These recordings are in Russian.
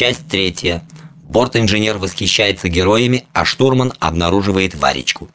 Часть третья. Борт-инженер восхищается героями, а штурман обнаруживает Варечку.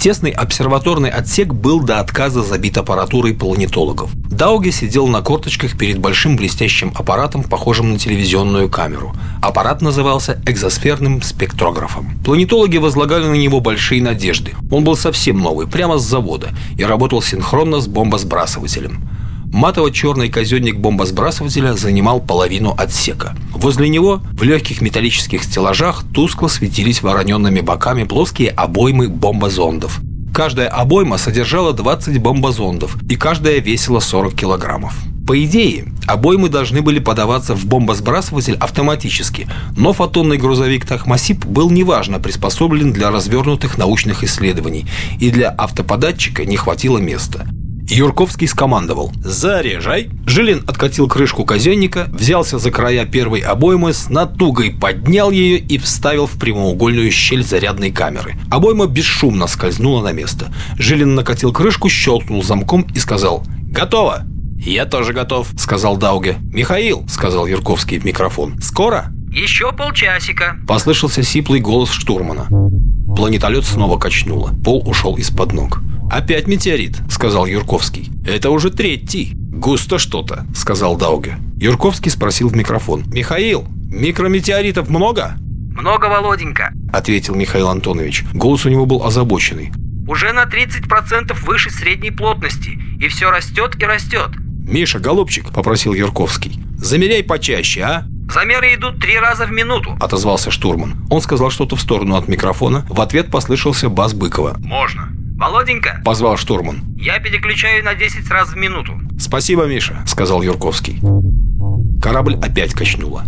Тесный обсерваторный отсек был до отказа забит аппаратурой планетологов. Дауги сидел на корточках перед большим блестящим аппаратом, похожим на телевизионную камеру. Аппарат назывался экзосферным спектрографом. Планетологи возлагали на него большие надежды. Он был совсем новый, прямо с завода, и работал синхронно с бомбосбрасывателем. Матово-черный казенник бомбосбрасывателя занимал половину отсека. Возле него в легких металлических стеллажах тускло светились вороненными боками плоские обоймы бомбозондов. Каждая обойма содержала 20 бомбозондов, и каждая весила 40 килограммов. По идее, обоймы должны были подаваться в бомбосбрасыватель автоматически, но фотонный грузовик Тахмасип был неважно приспособлен для развернутых научных исследований, и для автоподатчика не хватило места. Юрковский скомандовал «Заряжай!». Жилин откатил крышку казенника, взялся за края первой обоймы, с натугой поднял ее и вставил в прямоугольную щель зарядной камеры. Обойма бесшумно скользнула на место. Жилин накатил крышку, щелкнул замком и сказал «Готово!». «Я тоже готов», — сказал Дауге. «Михаил», — сказал Юрковский в микрофон. «Скоро?» «Еще полчасика», — послышался сиплый голос штурмана. Планетолет снова качнуло. Пол ушел из-под ног. «Опять метеорит», — сказал Юрковский. «Это уже третий». «Густо что-то», — сказал Дауге. Юрковский спросил в микрофон. «Михаил, микрометеоритов много?» «Много, Володенька», — ответил Михаил Антонович. Голос у него был озабоченный. «Уже на 30% выше средней плотности, и все растет и растет». «Миша, голубчик», — попросил Юрковский, — «замеряй почаще, а?» «Замеры идут три раза в минуту», — отозвался штурман. Он сказал что-то в сторону от микрофона. В ответ послышался бас Быкова. «Можно». «Володенька!» – позвал штурман. «Я переключаю на 10 раз в минуту». «Спасибо, Миша», – сказал Юрковский. Корабль опять качнуло.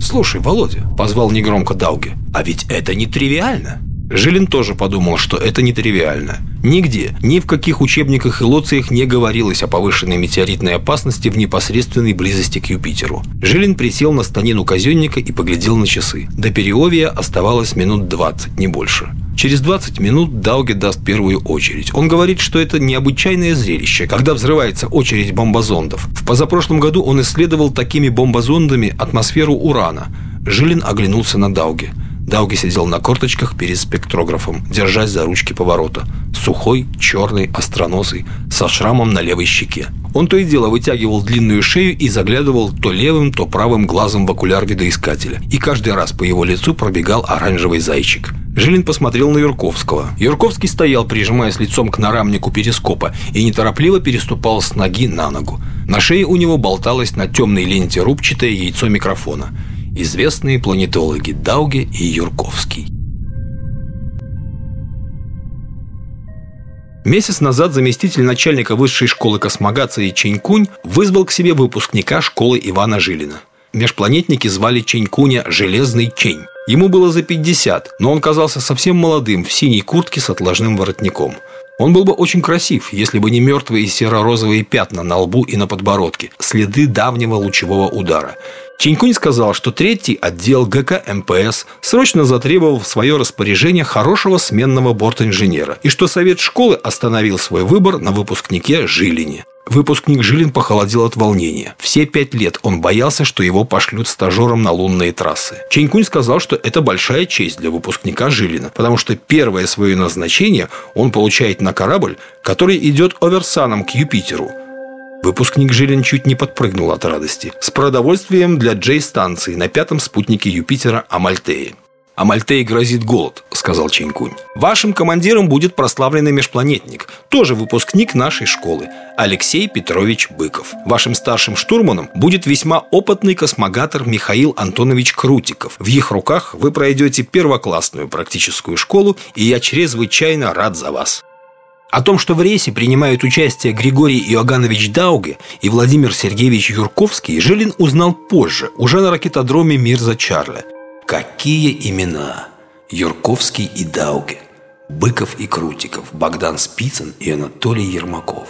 «Слушай, Володя», – позвал негромко Дауги, – «а ведь это не тривиально». Жилин тоже подумал, что это нетривиально. Нигде, ни в каких учебниках и лоциях не говорилось о повышенной метеоритной опасности в непосредственной близости к Юпитеру. Жилин присел на станину казенника и поглядел на часы. До Периовия оставалось минут 20, не больше. Через 20 минут Дауге даст первую очередь. Он говорит, что это необычайное зрелище, когда взрывается очередь бомбозондов. В позапрошлом году он исследовал такими бомбозондами атмосферу Урана. Жилин оглянулся на Дауге. Дауги сидел на корточках перед спектрографом, держась за ручки поворота. Сухой, черный, остроносый, со шрамом на левой щеке. Он то и дело вытягивал длинную шею и заглядывал то левым, то правым глазом в окуляр видоискателя. И каждый раз по его лицу пробегал оранжевый зайчик. Жилин посмотрел на Юрковского. Юрковский стоял, прижимаясь лицом к нарамнику перископа и неторопливо переступал с ноги на ногу. На шее у него болталось на темной ленте рубчатое яйцо микрофона известные планетологи Дауге и Юрковский. Месяц назад заместитель начальника высшей школы космогации Чень Кунь вызвал к себе выпускника школы Ивана Жилина. Межпланетники звали Чень Куня «Железный Чень». Ему было за 50, но он казался совсем молодым в синей куртке с отложным воротником – он был бы очень красив, если бы не мертвые серо-розовые пятна на лбу и на подбородке, следы давнего лучевого удара. Чинькунь сказал, что третий отдел ГК МПС срочно затребовал в свое распоряжение хорошего сменного бортинженера, и что совет школы остановил свой выбор на выпускнике Жилине. Выпускник Жилин похолодел от волнения. Все пять лет он боялся, что его пошлют стажером на лунные трассы. Ченькунь сказал, что это большая честь для выпускника Жилина, потому что первое свое назначение он получает на корабль, который идет оверсаном к Юпитеру. Выпускник Жилин чуть не подпрыгнул от радости. С продовольствием для Джей-станции на пятом спутнике Юпитера Амальтеи. «Амальтей грозит голод», — сказал Ченькунь. «Вашим командиром будет прославленный межпланетник, тоже выпускник нашей школы, Алексей Петрович Быков. Вашим старшим штурманом будет весьма опытный космогатор Михаил Антонович Крутиков. В их руках вы пройдете первоклассную практическую школу, и я чрезвычайно рад за вас». О том, что в рейсе принимают участие Григорий Иоганнович Дауге и Владимир Сергеевич Юрковский, Жилин узнал позже, уже на ракетодроме Мирза Чарля – Какие имена? Юрковский и Дауге, Быков и Крутиков, Богдан Спицын и Анатолий Ермаков.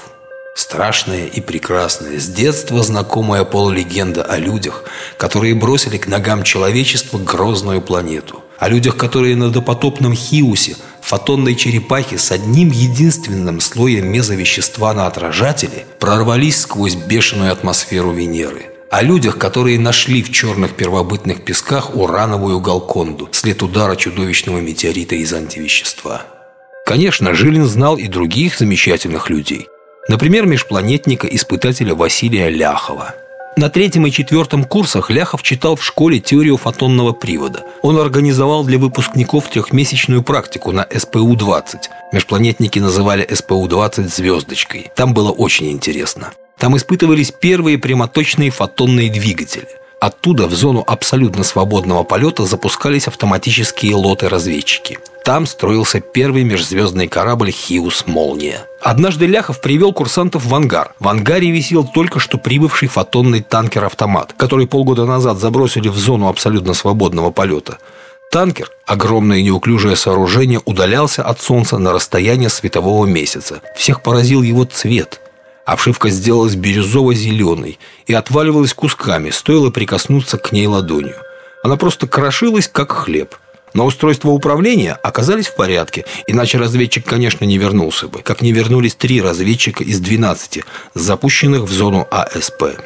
Страшная и прекрасная, с детства знакомая полулегенда о людях, которые бросили к ногам человечества грозную планету. О людях, которые на допотопном Хиусе Фотонные черепахи с одним единственным слоем мезовещества на отражателе прорвались сквозь бешеную атмосферу Венеры. О людях, которые нашли в черных первобытных песках урановую галконду, след удара чудовищного метеорита из антивещества. Конечно, Жилин знал и других замечательных людей. Например, межпланетника-испытателя Василия Ляхова – на третьем и четвертом курсах Ляхов читал в школе теорию фотонного привода. Он организовал для выпускников трехмесячную практику на СПУ-20. Межпланетники называли СПУ-20 «звездочкой». Там было очень интересно. Там испытывались первые прямоточные фотонные двигатели – Оттуда в зону абсолютно свободного полета запускались автоматические лоты-разведчики. Там строился первый межзвездный корабль «Хиус Молния». Однажды Ляхов привел курсантов в ангар. В ангаре висел только что прибывший фотонный танкер-автомат, который полгода назад забросили в зону абсолютно свободного полета. Танкер, огромное неуклюжее сооружение, удалялся от Солнца на расстояние светового месяца. Всех поразил его цвет – Обшивка сделалась бирюзово-зеленой и отваливалась кусками, стоило прикоснуться к ней ладонью. Она просто крошилась, как хлеб. Но устройства управления оказались в порядке, иначе разведчик, конечно, не вернулся бы, как не вернулись три разведчика из 12, запущенных в зону АСП.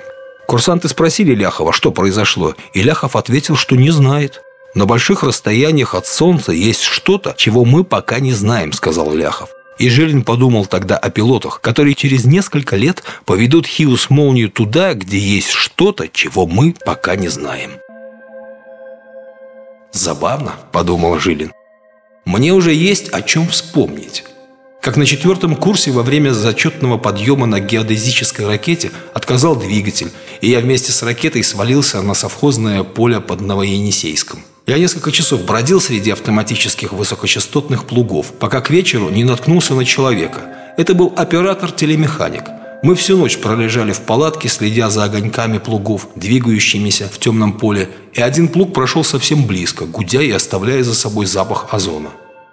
Курсанты спросили Ляхова, что произошло, и Ляхов ответил, что не знает. «На больших расстояниях от Солнца есть что-то, чего мы пока не знаем», – сказал Ляхов. И Жилин подумал тогда о пилотах, которые через несколько лет поведут Хиус молнию туда, где есть что-то, чего мы пока не знаем. «Забавно», – подумал Жилин. «Мне уже есть о чем вспомнить». Как на четвертом курсе во время зачетного подъема на геодезической ракете отказал двигатель, и я вместе с ракетой свалился на совхозное поле под Новоенисейском. Я несколько часов бродил среди автоматических высокочастотных плугов, пока к вечеру не наткнулся на человека. Это был оператор-телемеханик. Мы всю ночь пролежали в палатке, следя за огоньками плугов, двигающимися в темном поле, и один плуг прошел совсем близко, гудя и оставляя за собой запах озона.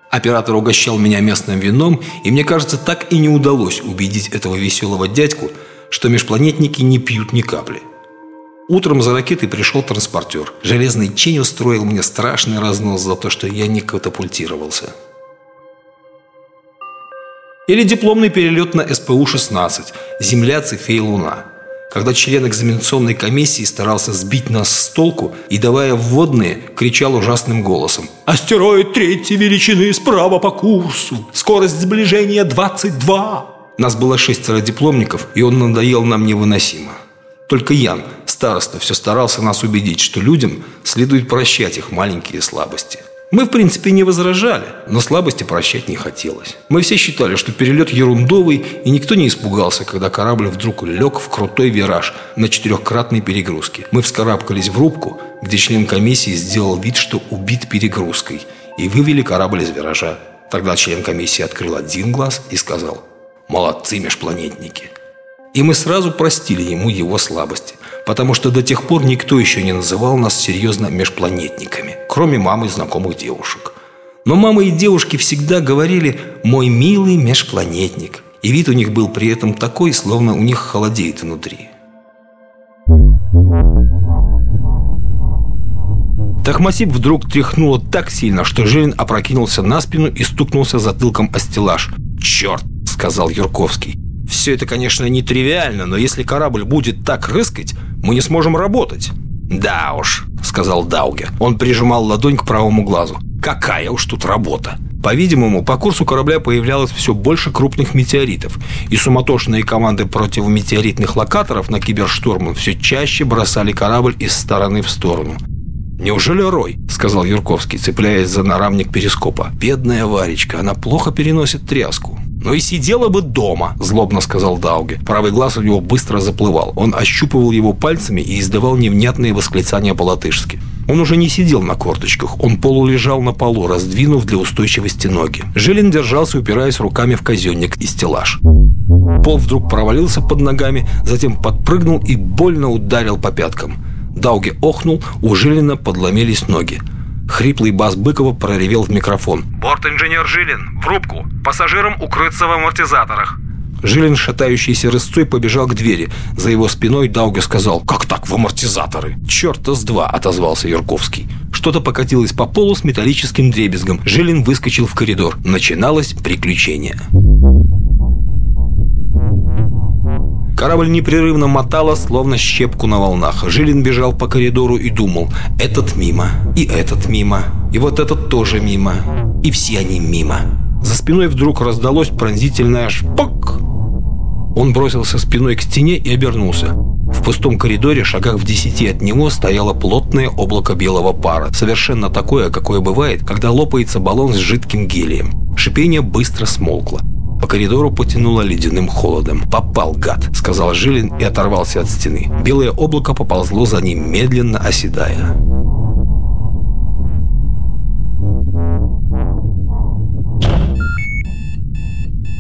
Оператор угощал меня местным вином, и мне кажется, так и не удалось убедить этого веселого дядьку, что межпланетники не пьют ни капли. Утром за ракетой пришел транспортер. Железный Чень устроил мне страшный разнос за то, что я не катапультировался. Или дипломный перелет на СПУ-16 «Земля, Цефей, Луна». Когда член экзаменационной комиссии старался сбить нас с толку и, давая вводные, кричал ужасным голосом «Астероид третьей величины справа по курсу! Скорость сближения 22!» Нас было шестеро дипломников, и он надоел нам невыносимо. Только Ян, староста, все старался нас убедить, что людям следует прощать их маленькие слабости. Мы, в принципе, не возражали, но слабости прощать не хотелось. Мы все считали, что перелет ерундовый, и никто не испугался, когда корабль вдруг лег в крутой вираж на четырехкратной перегрузке. Мы вскарабкались в рубку, где член комиссии сделал вид, что убит перегрузкой, и вывели корабль из виража. Тогда член комиссии открыл один глаз и сказал «Молодцы межпланетники». И мы сразу простили ему его слабости, потому что до тех пор никто еще не называл нас серьезно межпланетниками, кроме мамы и знакомых девушек. Но мамы и девушки всегда говорили «мой милый межпланетник», и вид у них был при этом такой, словно у них холодеет внутри. Тахмасип вдруг тряхнуло так сильно, что Жилин опрокинулся на спину и стукнулся затылком о стеллаж. «Черт!» – сказал Юрковский. Все это, конечно, не тривиально, но если корабль будет так рыскать, мы не сможем работать. «Да уж», — сказал Дауге. Он прижимал ладонь к правому глазу. «Какая уж тут работа!» По-видимому, по курсу корабля появлялось все больше крупных метеоритов, и суматошные команды противометеоритных локаторов на киберштурман все чаще бросали корабль из стороны в сторону. «Неужели Рой?» – сказал Юрковский, цепляясь за нарамник перископа. «Бедная Варечка, она плохо переносит тряску». «Ну и сидела бы дома», – злобно сказал Дауге. Правый глаз у него быстро заплывал. Он ощупывал его пальцами и издавал невнятные восклицания по-латышски. Он уже не сидел на корточках, он полулежал на полу, раздвинув для устойчивости ноги. Жилин держался, упираясь руками в казенник и стеллаж. Пол вдруг провалился под ногами, затем подпрыгнул и больно ударил по пяткам. Дауге охнул, у Жилина подломились ноги. Хриплый бас Быкова проревел в микрофон. «Борт-инженер Жилин, в рубку! Пассажирам укрыться в амортизаторах!» Жилин, шатающийся рысцой, побежал к двери. За его спиной Дауга сказал «Как так, в амортизаторы?» «Черта с два!» – отозвался Юрковский. Что-то покатилось по полу с металлическим дребезгом. Жилин выскочил в коридор. Начиналось приключение. Корабль непрерывно мотало, словно щепку на волнах. Жилин бежал по коридору и думал, этот мимо, и этот мимо, и вот этот тоже мимо, и все они мимо. За спиной вдруг раздалось пронзительное «шпок». Он бросился спиной к стене и обернулся. В пустом коридоре, шагах в десяти от него, стояло плотное облако белого пара, совершенно такое, какое бывает, когда лопается баллон с жидким гелием. Шипение быстро смолкло. По коридору потянуло ледяным холодом. «Попал, гад!» – сказал Жилин и оторвался от стены. Белое облако поползло за ним, медленно оседая.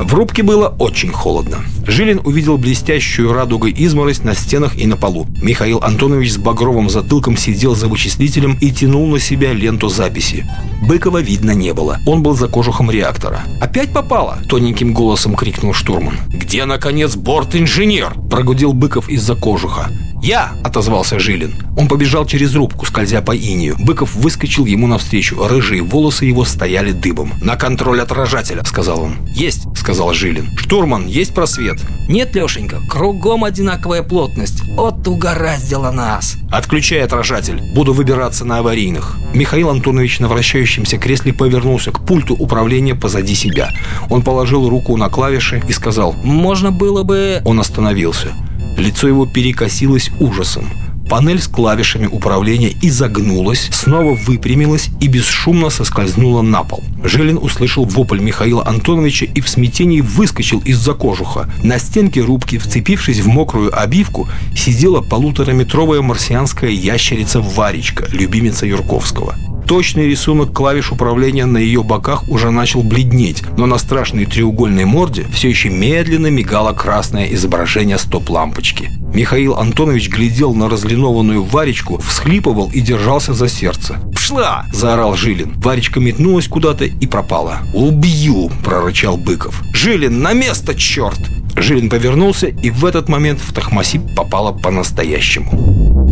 В рубке было очень холодно. Жилин увидел блестящую радугой изморозь на стенах и на полу. Михаил Антонович с багровым затылком сидел за вычислителем и тянул на себя ленту записи. Быкова видно не было. Он был за кожухом реактора. «Опять попало?» – тоненьким голосом крикнул штурман. «Где, наконец, борт-инженер?» – прогудел Быков из-за кожуха. «Я!» – отозвался Жилин. Он побежал через рубку, скользя по инию. Быков выскочил ему навстречу. Рыжие волосы его стояли дыбом. «На контроль отражателя!» – сказал он. «Есть!» – сказал Жилин. «Штурман, есть просвет?» Нет, Лешенька, кругом одинаковая плотность. От угораздило нас. «Отключай отражатель. Буду выбираться на аварийных». Михаил Антонович на вращающемся кресле повернулся к пульту управления позади себя. Он положил руку на клавиши и сказал «Можно было бы...» Он остановился. Лицо его перекосилось ужасом. Панель с клавишами управления изогнулась, снова выпрямилась и бесшумно соскользнула на пол. Жилин услышал вопль Михаила Антоновича и в смятении выскочил из-за кожуха. На стенке рубки, вцепившись в мокрую обивку, сидела полутораметровая марсианская ящерица Варечка, любимица Юрковского. Точный рисунок клавиш управления на ее боках уже начал бледнеть, но на страшной треугольной морде все еще медленно мигало красное изображение стоп-лампочки. Михаил Антонович глядел на разлинованную Варечку, всхлипывал и держался за сердце. «Пшла!» – заорал Жилин. Варечка метнулась куда-то и пропала. «Убью!» – прорычал Быков. «Жилин, на место, черт!» Жилин повернулся, и в этот момент в Тахмасип попало по-настоящему.